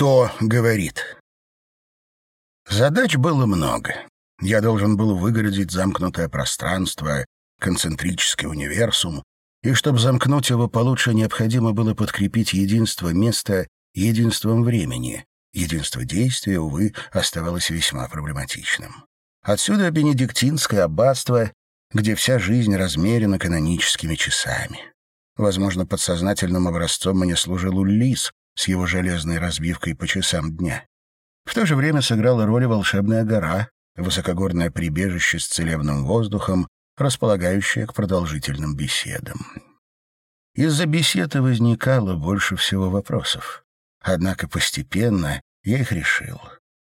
Кто говорит? Задач было много. Я должен был выгородить замкнутое пространство, концентрический универсум, и чтобы замкнуть его получше, необходимо было подкрепить единство места единством времени. Единство действия, увы, оставалось весьма проблематичным. Отсюда бенедиктинское аббатство, где вся жизнь размерена каноническими часами. Возможно, подсознательным образцом мне служил Уллис с его железной разбивкой по часам дня. В то же время сыграла роль волшебная гора, высокогорное прибежище с целебным воздухом, располагающее к продолжительным беседам. Из-за беседы возникало больше всего вопросов. Однако постепенно я их решил.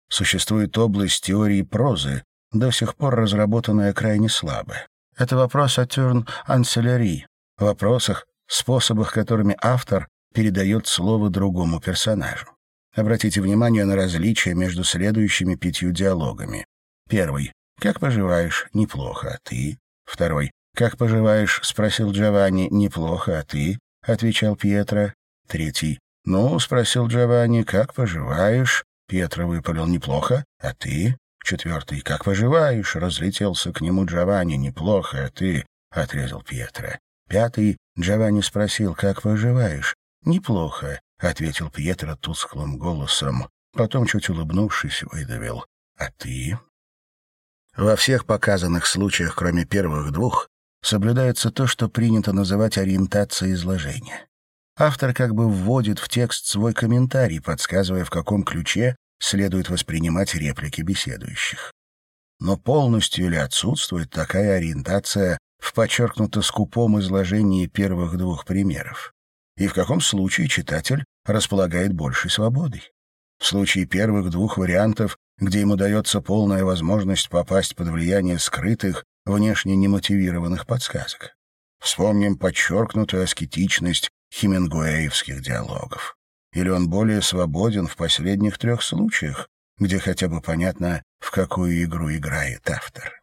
Существует область теории прозы, до сих пор разработанная крайне слабо. Это вопрос о тюрн-анцеляри, вопросах, способах, которыми автор передает слово другому персонажу. Обратите внимание на различия между следующими пятью диалогами. Первый. «Как поживаешь? Неплохо. А ты?» Второй. «Как поживаешь?» — спросил Джованни. «Неплохо. А ты?» — отвечал Пьетро. Третий. «Ну?» — спросил Джованни. «Как поживаешь?» Пьетро выпалил. «Неплохо. А ты?» Четвертый. «Как поживаешь?» — разлетелся к нему Джованни. «Неплохо. А ты?» — отрезал Пьетро. Пятый. Джованни спросил. «Как поживаешь?» «Неплохо», — ответил Пьетро тусклым голосом. Потом, чуть улыбнувшись, выдавил. «А ты?» Во всех показанных случаях, кроме первых двух, соблюдается то, что принято называть ориентацией изложения. Автор как бы вводит в текст свой комментарий, подсказывая, в каком ключе следует воспринимать реплики беседующих. Но полностью ли отсутствует такая ориентация в подчеркнуто скупом изложении первых двух примеров? И в каком случае читатель располагает большей свободой? В случае первых двух вариантов где ему дается полная возможность попасть под влияние скрытых, внешне немотивированных подсказок. Вспомним подчеркнутую аскетичность хемингуэевских диалогов. Или он более свободен в последних трех случаях, где хотя бы понятно, в какую игру играет автор.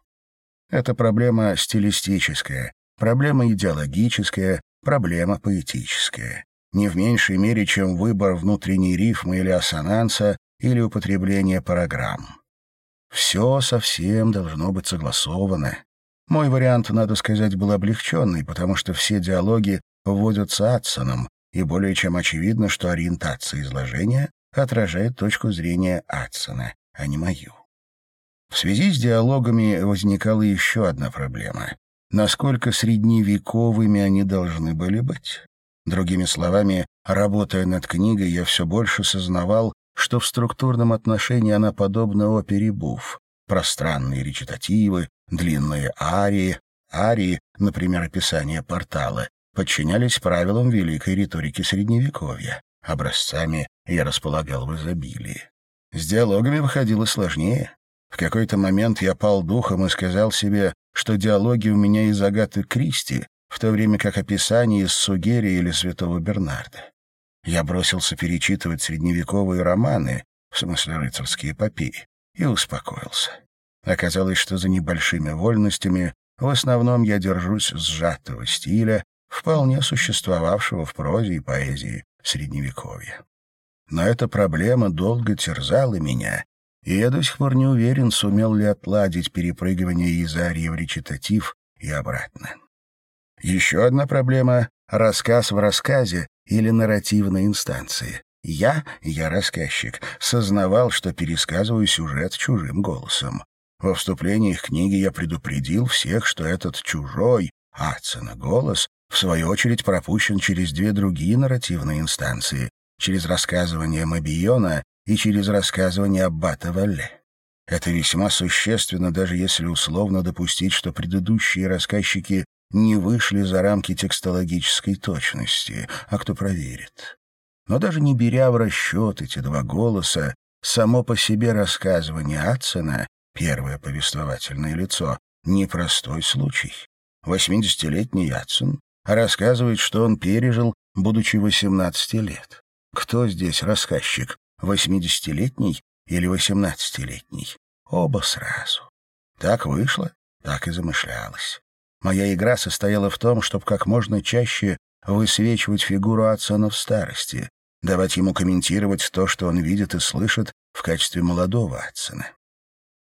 Это проблема стилистическая, проблема идеологическая, проблема поэтическая. Не в меньшей мере, чем выбор внутренней рифмы или ассонанса или употребление программ. Все совсем должно быть согласовано. Мой вариант, надо сказать, был облегченный, потому что все диалоги вводятся Атсоном, и более чем очевидно, что ориентация изложения отражает точку зрения Атсона, а не мою. В связи с диалогами возникала еще одна проблема. Насколько средневековыми они должны были быть? Другими словами, работая над книгой, я все больше сознавал, что в структурном отношении она подобна опере Буф. Пространные речитативы, длинные арии, арии, например, описание портала, подчинялись правилам великой риторики Средневековья. Образцами я располагал в изобилии. С диалогами выходило сложнее. В какой-то момент я пал духом и сказал себе, что диалоги у меня из Агаты Кристи, в то время как описание из Сугери или Святого Бернарда. Я бросился перечитывать средневековые романы, в смысле рыцарские эпопеи, и успокоился. Оказалось, что за небольшими вольностями в основном я держусь сжатого стиля, вполне существовавшего в прозе и поэзии Средневековья. Но эта проблема долго терзала меня, и я до сих пор не уверен, сумел ли отладить перепрыгивание из арии в речитатив и обратно. Еще одна проблема — рассказ в рассказе или нарративной инстанции. Я, я рассказчик, сознавал, что пересказываю сюжет чужим голосом. Во вступлении к книге я предупредил всех, что этот чужой, Ацена, голос, в свою очередь пропущен через две другие нарративные инстанции, через рассказывание Мобиона и через рассказывание Аббата Валле. Это весьма существенно, даже если условно допустить, что предыдущие рассказчики не вышли за рамки текстологической точности, а кто проверит. Но даже не беря в расчет эти два голоса, само по себе рассказывание Атсена, первое повествовательное лицо, непростой случай. Восьмидесятилетний Ятсен рассказывает, что он пережил, будучи восемнадцати лет. Кто здесь рассказчик, восьмидесятилетний или восемнадцатилетний? Оба сразу. Так вышло, так и замышлялось. Моя игра состояла в том, чтобы как можно чаще высвечивать фигуру Ацена в старости, давать ему комментировать то, что он видит и слышит в качестве молодого Атсона.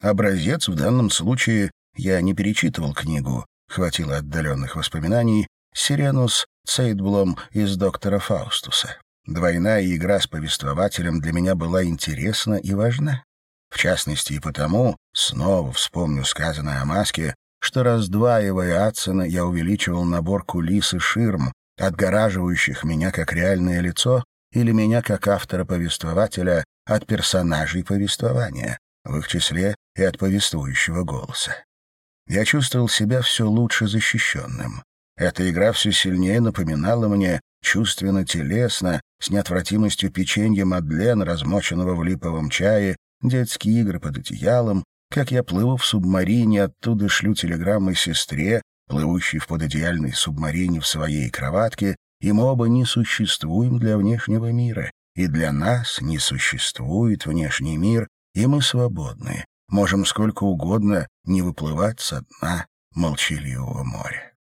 Образец в данном случае я не перечитывал книгу, хватило отдаленных воспоминаний, «Сиренус Цейдблом из «Доктора Фаустуса». Двойная игра с повествователем для меня была интересна и важна. В частности и потому, снова вспомню сказанное о маске, что раздваивая Атсона, я увеличивал набор кулис и ширм, отгораживающих меня как реальное лицо или меня как автора-повествователя от персонажей повествования, в их числе и от повествующего голоса. Я чувствовал себя все лучше защищенным. Эта игра все сильнее напоминала мне чувственно-телесно, с неотвратимостью печенья Мадлен, размоченного в липовом чае, детские игры под одеялом, как я плыву в субмарине, оттуда шлю телеграммы сестре, плывущей в пододеяльной субмарине в своей кроватке, и мы оба не существуем для внешнего мира, и для нас не существует внешний мир, и мы свободны, можем сколько угодно не выплывать со дна молчаливого моря.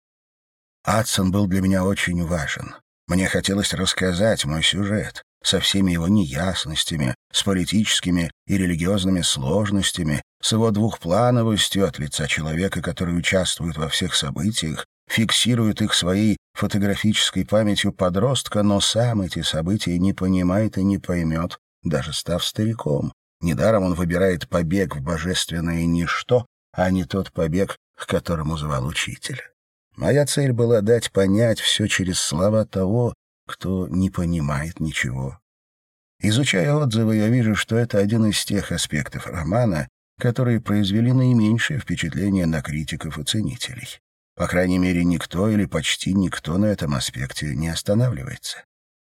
Адсон был для меня очень важен. Мне хотелось рассказать мой сюжет со всеми его неясностями, с политическими и религиозными сложностями, с его двухплановостью от лица человека, который участвует во всех событиях, фиксирует их своей фотографической памятью подростка, но сам эти события не понимает и не поймет, даже став стариком. Недаром он выбирает побег в божественное ничто, а не тот побег, к которому звал учитель. Моя цель была дать понять все через слова того, кто не понимает ничего. Изучая отзывы, я вижу, что это один из тех аспектов романа, которые произвели наименьшее впечатление на критиков и ценителей. По крайней мере, никто или почти никто на этом аспекте не останавливается.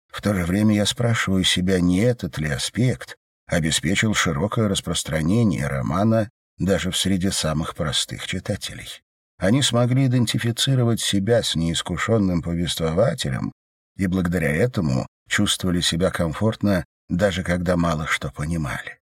В то же время я спрашиваю себя, не этот ли аспект обеспечил широкое распространение романа даже в среде самых простых читателей. Они смогли идентифицировать себя с неискушенным повествователем и благодаря этому чувствовали себя комфортно, даже когда мало что понимали.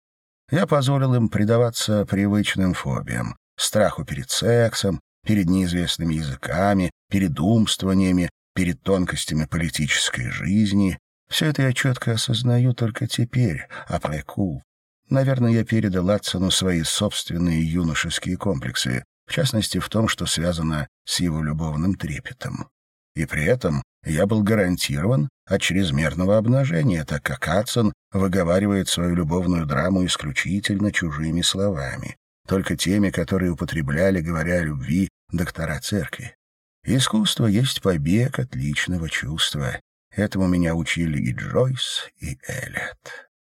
Я позволил им предаваться привычным фобиям, страху перед сексом, перед неизвестными языками, перед умствованиями, перед тонкостями политической жизни, все это я четко осознаю только теперь, а пройку. Наверное, я передал Атсону свои собственные юношеские комплексы, в частности в том, что связано с его любовным трепетом. И при этом я был гарантирован от чрезмерного обнажения, так как Атсон выговаривает свою любовную драму исключительно чужими словами, только теми, которые употребляли, говоря о любви, доктора церкви. Искусство есть побег от личного чувства, Этому меня учили и Джойс, и Эллиот.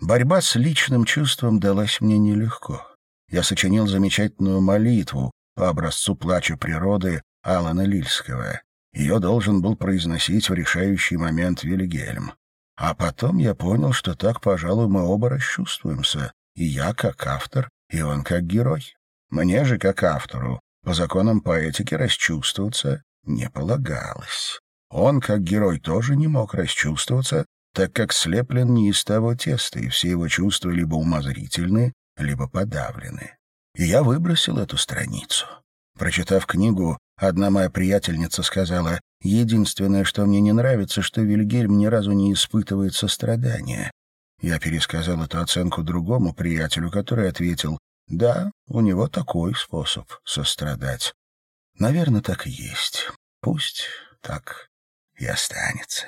Борьба с личным чувством далась мне нелегко. Я сочинил замечательную молитву по образцу плача природы Алана Лильского. Ее должен был произносить в решающий момент Вильгельм. А потом я понял, что так, пожалуй, мы оба расчувствуемся. И я как автор, и он как герой. Мне же, как автору, по законам поэтики расчувствоваться не полагалось. Он, как герой, тоже не мог расчувствоваться, так как слеплен не из того теста, и все его чувства либо умозрительны, либо подавлены. И я выбросил эту страницу. Прочитав книгу, одна моя приятельница сказала, «Единственное, что мне не нравится, что Вильгельм ни разу не испытывает сострадания». Я пересказал эту оценку другому приятелю, который ответил, «Да, у него такой способ сострадать». Наверное, так и есть. Пусть так и останется.